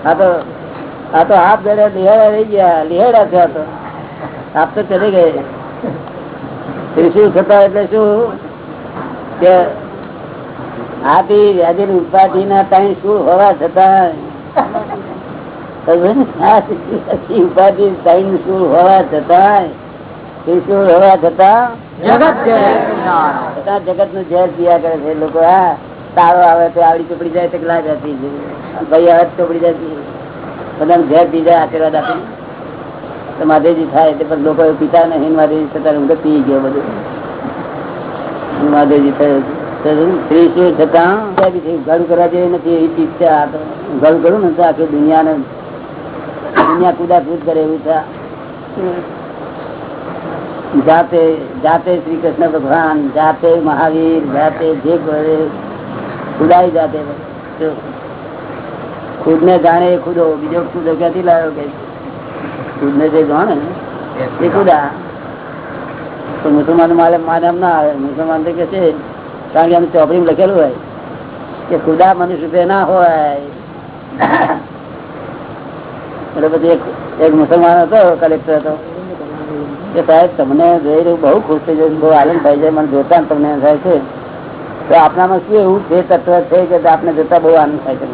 આ તો આ તો હાથ ગળે લિહાડા રહી ગયા લિહાડા છે આ તો આપ તો ચલી ગઈ ત્રિશુલ થતા એટલે શું? કે આથી વ્યાધિ ઉપાધિ ના ટાઈમ શું હોવા છતાં? ઉપાધિ ટાઈમ શું હોવા છતાં? ત્રિશુલ હોવા છતાં? જગતનું ઝેર પીયા કરે છે લોકો હા. તારો આવે તો આવડી ચોપડી જાય તો ગ્લાસ આપી ભાઈ આવે ચોપડી જાય બધા ઝેર પી જાય આશીર્વાદ આપી માધેજી થાય તે પણ લોકો પીતા નહીં માધેજી થતા ઊંઘ પી ગયો બધું. માધેજી થયો. સ્ત્રી શું? છતાં ઘર કરવા જેવી નથી, એવી ચીજ છે આ તો. ઘર કરું ને આખી દુનિયાને દુનિયા કુદા કૂદ કરે એવું છે. જાતે જાતે શ્રી કૃષ્ણ ભગવાન, જાતે મહાવીર, જાતે જે કરે, ખુદાઈ જાતે. ખુદ ને જાણે ખુદો, બીજો ખુદો ક્યાંથી લાવ્યો કે? ખુદને જે ગણ એ ખુદા તો મુસલમાન માલે માને એમ ના આવે. મુસલમાન તો કે છે કારણ કે એમ ચોપડી લખેલું હોય કે ખુદા મનુષ્ય રૂપે ના હોય. એટલે પછી એક મુસલમાન હતો કલેક્ટર હતો. કે સાહેબ તમને જોઈ રહ્યું બહુ ખુશ થઈ જાય બહુ આનંદ થાય છે મને જોતા તમને થાય છે. તો આપણામાં શું એવું જે તત્વ છે કે આપને જોતા બહુ આનંદ થાય છે?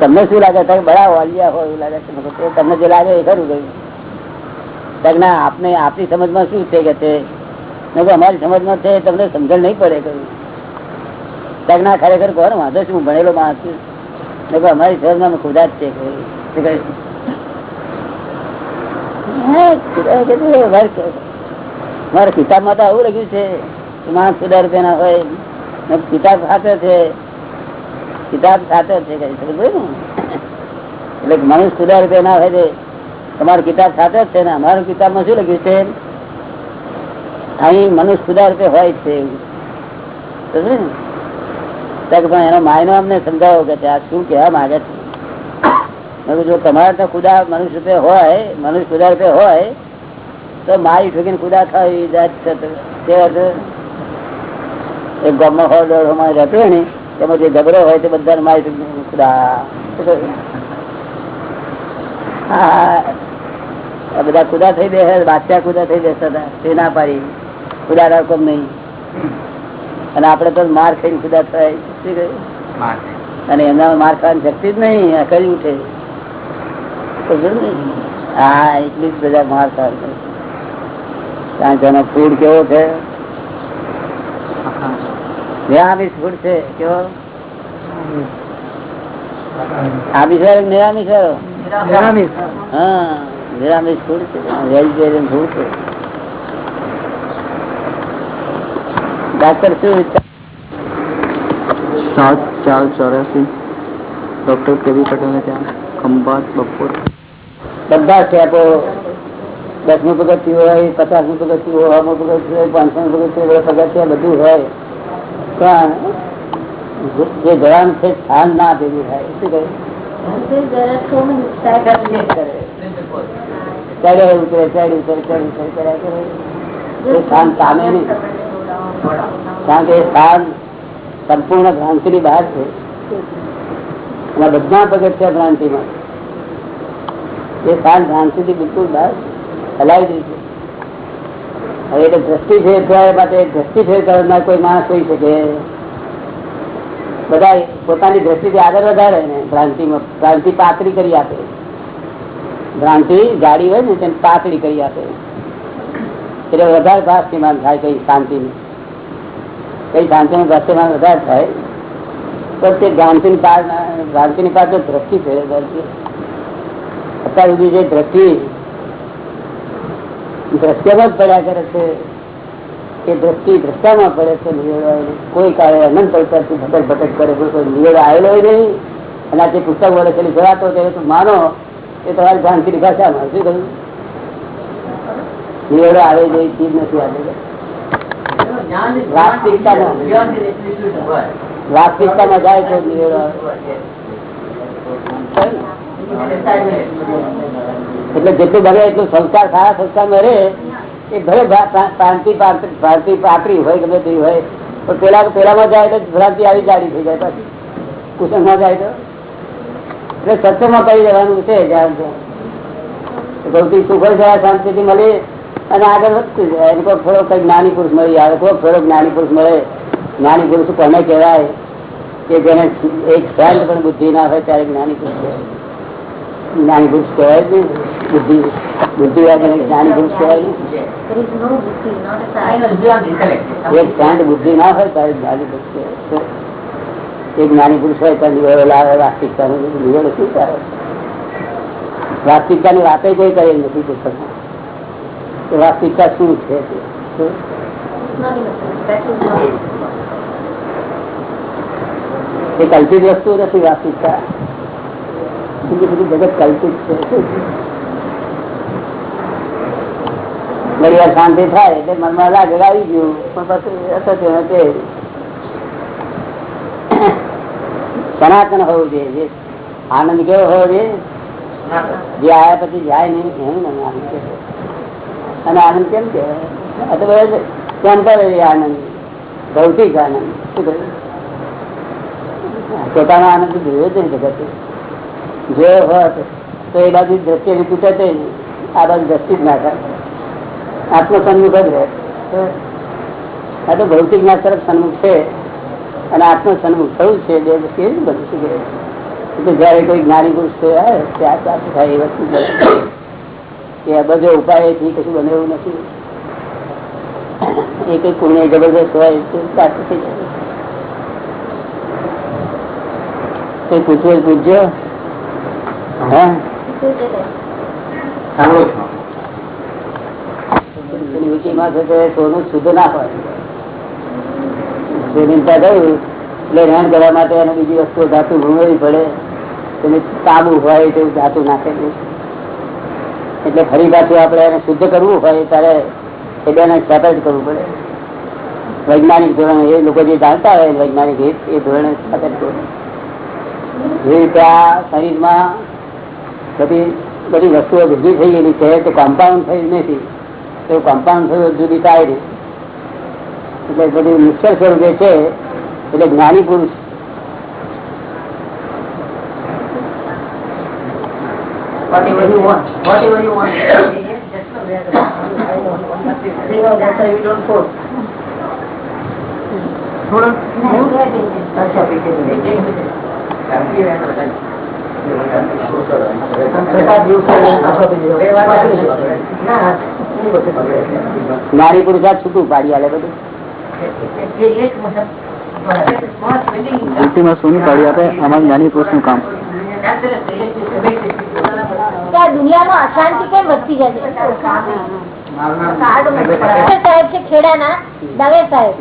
તમને શું લાગે? બડા વાલિયા હોય એવું લાગે છે. તમને જે લાગે એ ખરું કહ્યું ના આપને, આપની સમજમાં શું છે કે તે? અમારી સમજમાં છે, તમને સમજણ નહીં પડે કહ્યું ના ખરેખર કહો ને વાંધો છું હું ભણેલો માણસ છું. અમારી સમજમાં ખુદા જ છે. મારા કિતાબમાં તો આવું લખ્યું છે માણસ ખુદા રૂપિયા હોય. કિતાબ સાચો છે. કિતાબ સાચો છે? એટલે મનુષ્ય ખુદા રૂપિયા ના હોય તમારો કિતાબ સાચો છે ને? અમારું કિતાબમાં શું લખ્યું છે? અહીં મનુષ્ય ખુદા રૂપે હોય છે પણ એનો માયનો અમને સમજાવો કે આ શું કહેવા માંગે છે? જો તમારે તો ખુદા મનુષ્ય રૂપે હોય, મનુષ્ય ખુદા રૂપે હોય, તો મારી ઠોકીને ખુદા થાય જાત છે. તો અર્થે એક ગામમાં હોય દોઢ રહેતો હોય ને તેમાં જે ગબરો હોય તે બધા માહિતી ખુદા. બધા ખુદા થઈ બેસે બાદશાહ ખુદા થઈ બેસતા હતા. તે ના પાડી. ખુદા રાખો નહીં. અને આપડે તો માર ખાઈને ખુદા થાય. શું કહ્યું? અને એમના માર ખાવાની શક્તિ જ નહીં. કરી ઉઠે. હા એટલી જ બધા માર ખાવાની. કારણ કે એનો ફૂડ કેવો છે? નિરામિષ ફૂડ છે કેવો? આમિષ નિરામિષ નિરામિષ. હા નિરામિષ ફૂડ છે વેજીટેરિયન ફૂડ છે. ડાક્ટર શું સાત ચાર ચોરાસી ડોક્ટર કેવી પટેલ ત્યાં ખંભાત બપોર. બધા સ્ટેપો દસમું પગથિયું હોય પચાસમું પગથિયું હોય પાંચસો પગથિયું પગથિયા બધું હોય. પણ જે જવાન છે સ્થાન ના ભેગું થાય શું કહે ચડે ઉતરે ચડ ઉતરે ચડ ઉતરે કર્યા કરે એ સ્થાન કામે નહીં કારણ કે એ સ્થાન સંપૂર્ણ ભ્રાંતિની બહાર છે અને બધા પગથિયા ભ્રાંતિમાં એ સ્થાન ભ્રાંતિથી બિલકુલ બહાર હલાવી દીધું હવે એટલે દ્રષ્ટિ ફેરફાર માટે દ્રષ્ટિ ફેરફાર કોઈ માણસ હોઈ શકે. બધા પોતાની દ્રષ્ટિથી આગળ વધારે ને ભ્રાંતિમાં ભ્રાંતિ પાતળી કરી આપે. ભ્રાંતિ જાડી હોય ને તેને પાતળી કરી આપે. એટલે વધારે ભાષીમાન થાય કઈ શાંતિની. કઈ શાંતિનું ભાષ્યમાન વધારે થાય. પણ તે ભ્રાંતિની પાર ભ્રાંતિની પાછળ તો દ્રષ્ટિ ફેરફાર છે અત્યાર સુધી જે દ્રષ્ટિ દ્રશ્યમાં જ પડ્યા કરે છે એ દ્રષ્ટિ દ્રષ્ટામાં પડે છે નિવેડો કોઈ કાળે અનંત પડતાથી ભટક ભટક કરે છે, કોઈ નિવેડો આવેલો નહીં. અને આ જે પુસ્તક વડે છેલ્લી જવાતો તો માનો, એ તમારી ભ્રાંતિની ભાષામાં શું કહ્યું? નિવેડો આવે જેવી ચીજ નથી આવે. વાસ્તવિકતામાં જાય તો નિવેડો આવે. એટલે જેટલું બને એટલું સંસ્કાર, સારા સંસ્કારમાં રહે. એ ભલે ભા- ભ્રાંતિ પાતળી હોય ગમે તેવી હોય, પણ પેલા, પેલામાં જાય તો ભ્રાંતિ આવી જાડી થઈ જાય પાછી. કુસંગમાં જાય તો. એટલે સત્સંગમાં કરી દેવાનું છે સૌથી સુખ હોય શાંતિથી મળી અને આગળ વધતું જાય. એને કોઈ થોડો કઈ જ્ઞાની પુરુષ મળી આવે કોઈ થોડો જ્ઞાની પુરુષ મળે. જ્ઞાની પુરુષ કોને કહેવાય? કે જેને એક સેન્ટ પણ બુદ્ધિ ના હોય, ત્યારે જ્ઞાની પુરુષ કહેવાય. જ્ઞાની પુરુષ કહેવાય નહીં બુદ્ધિ બુદ્ધિ વાળાને જ્ઞાની પુરુષ કહેવાય એક શાંત બુદ્ધિ ના હોય ત્યારે જ્ઞાની પુરુષ કહેવાય. એક જ્ઞાની પુરુષ હોય ત્યાં નિવેડો લાવે વાસ્તવિકતાનો નિવેડો શું કરે વાસ્તવિકતાની વાતે કોઈ કરેલ નથી પુસ્તકમાં વાસ્તવિકતા શું છે? એ કલ્પિત વસ્તુ નથી વાસ્તવિકતા. બીજું બધું જગત કલ્પિત છે શું છે? ઘણી વાર શાંતિ થાય એટલે મનમાં લાગે કે આવી ગયું પણ પછી અસત્ય ને તે સનાતન હોવું જોઈએ જે આનંદ કેવો હોવો જોઈએ જે આયા પછી જાય નહીં એનું નામ આનંદ કહેવાય. અને આનંદ કેમ કહેવાય આ તો બધા ટેમ્પરરી આનંદ ભૌતિક આનંદ શું કહ્યું પોતાનો આનંદ તો જોયો જ નહીં જગત જોયો હોત તો એ બાજુ દ્રષ્ટિ તૂટે જ આ બાજુ દ્રષ્ટિ જ ના થાય. આત્મસન્મુખ જ રહે. આ તો ભૌતિક ના તરફ સન્મુખ છે અને આત્મસન્મુખ થયું છે બે વસ્તુ એ બધું શીખે એટલે જયારે કોઈ જ્ઞાની પુરુષ થયો ત્યાં પ્રાપ્ત થાય, એ વસ્તુ કે બધો બધો ઉપાયથી કશું બને એવું નથી. એ કઈ પુણ્ય જબરદસ્ત હોય તો પ્રાપ્ત થઈ જાય. પૂછવું પૂછજો. એની સોનું શુદ્ધ ના હોય. સુનિતા ગયું એટલે રહેણ કરવા માટે એને બીજી વસ્તુ ધાતુ ભૂંગળવી પડે. તેને તાબુ હોય તેવું ધાતુ નાખેલું એટલે ફરી પાછું આપણે એને શુદ્ધ કરવું હોય ત્યારે એ બેને સેપરેટ કરવું પડે. વૈજ્ઞાનિક ધોરણ એ લોકો જે જાણતા હોય વૈજ્ઞાનિક એ ધોરણે સેપરેટ કરવું જે રીતે આ શરીરમાં બધી બધી વસ્તુઓ ભેગી થઈ ગયેલી છે તો કમ્પાઉન્ડ થયું નથી તો કમ્પાઉન્ડ થયું જુદી કાયરી એટલે બધું મિક્સર સ્વરૂપે છે એટલે જ્ઞાની પુરુષ Whatever you want, whatever you want. Just know that. You know, that's why we don't force. થોડો અચ્છા પીછે પુરુષા છૂટું પાડી આલે બધું. ધરતીમાં પાડી આપે અમારા જ્ઞાની પુરુષનું કામ. દુનિયામાં અશાંતિ કેમ વધતી જાય છે? સાહેબ છે ખેડાના દવે સાહેબ.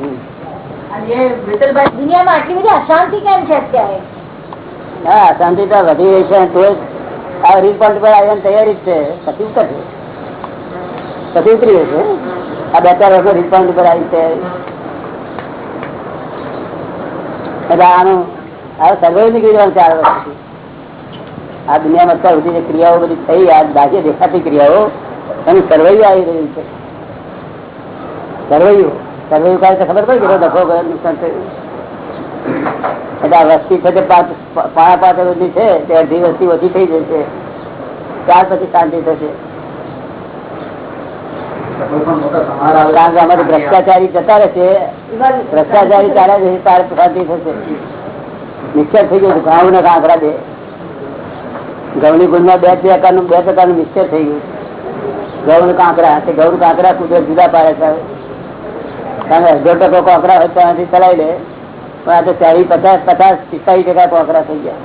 દુનિયામાં આટલી બધી અશાંતિ કેમ છે અત્યારે? હા, શાંતિ તો વધી રહી છે. તો આ રીલ પર આવી તૈયારી જ છે. પછી ઉતરશે પછી ઉતરી જશે આ બે ચાર વર્ષો રીલ ઉપર પર આવી છે. એટલે આનું, આ સર્વે નીકળી જવાનું ચાર વર્ષથી આ દુનિયામાં અત્યાર સુધી જે ક્રિયાઓ બધી થઈ, આ બાકી દેખાતી ક્રિયાઓ, એનું સર્વૈયું આવી રહ્યું છે. સર્વૈયું સર્વૈયું કાંઈ ખબર પડી કે ડખો નુકસાન થયું. એટલે આ વસ્તી છે તે પાંચ પાંચ છે, તે અડધી વસ્તી ઓછી થઈ જશે ત્યાર પછી શાંતિ થશે. કારણ કે અમારે ભ્રષ્ટાચારી જતા રહેશે. ભ્રષ્ટાચારી ચાલે છે, તાર શાંતિ થશે. મિક્સર થઈ ગયું ઘઉં ને કાંકરા બે. ઘઉંની ગુણમાં બે પ્રકારનું બે પ્રકારનું મિક્સર થઈ ગયું. ઘઉં ને કાંકરા, તે ઘઉં કાંકરા કુદરત જુદા પાડે છે. કારણ કે અડધો ટકો કાંકરા હોય ત્યાંથી ચલાવી લે. પણ આ તો ચાલીસ પચાસ પચાસ પિસ્તાલીસ ટકા કોકરા થઈ ગયા.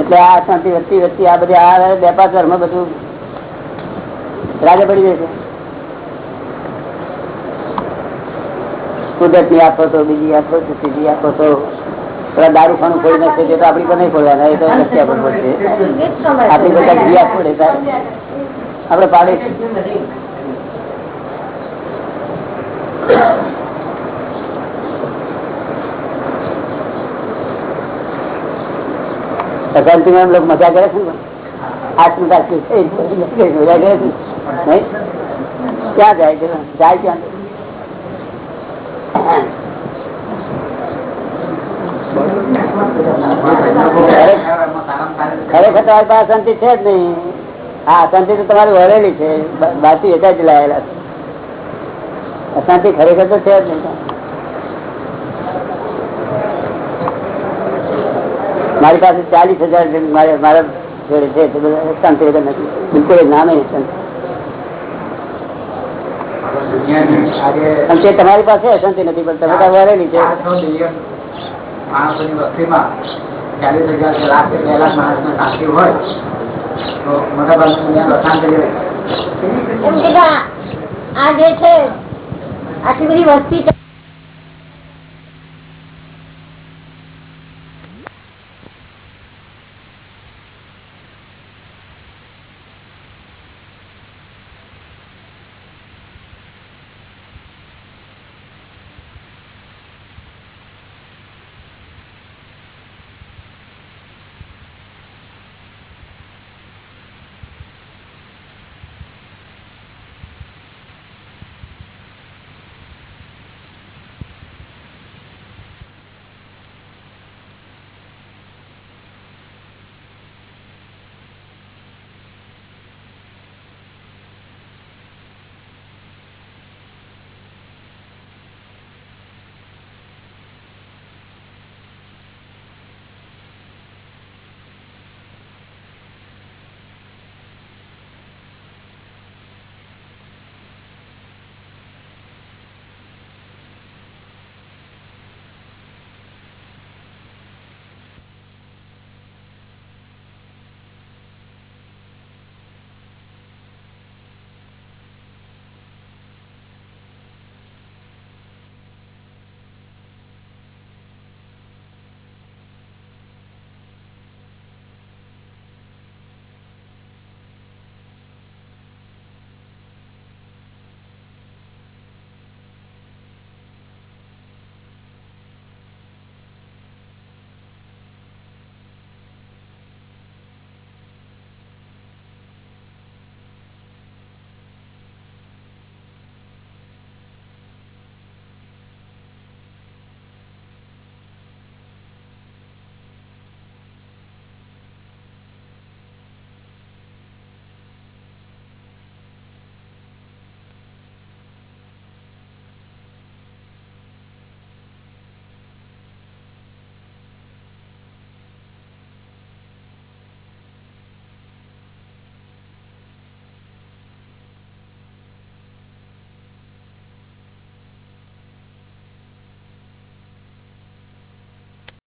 એટલે આ શાંતિ વધતી વધતી આ બધી આ બે પાંચ વર્ષમાં બધું રાગે પડી જશે કુદરતની આપો તો બીજી આપો તો ત્રીજી આપો તો પેલા દારૂ ખાનું ખોલી નાખશે તે આપડી પર નહીં ખોલવાના એ તો નથી આપવું પડશે. આપડી બધા ઘી આપવું પડે આપડે પાડી અશાંતિ में हम लोग मजा करे थे ना आत्मदार की मजा करे थे नहीं क्या जाए जाए क्या ખરેખર તમારી પાસે અશાંતિ છે જ નહીં હા અશાંતિ તો તમારી વળેલી છે બાકી એટલા જ લાયેલા છે અશાંતિ ખરેખર તો છે જ નહીં મારી પાસે ચાલીસ હજાર મારે મારા જોડે છે તે બધા શાંતિ વગર નથી. બિલકુલ નામ શાંતિ. તમારી પાસે અશાંતિ નથી પણ તમે તો વળેલી છે. માણસોની વસ્તીમાં ચાલીસ હજાર લાખ બે લાખ માણસને શાંતિ હોય તો મોટા ભાગની દુનિયા રહે. આ- આ જે છે આટલી બધી વસ્તી છે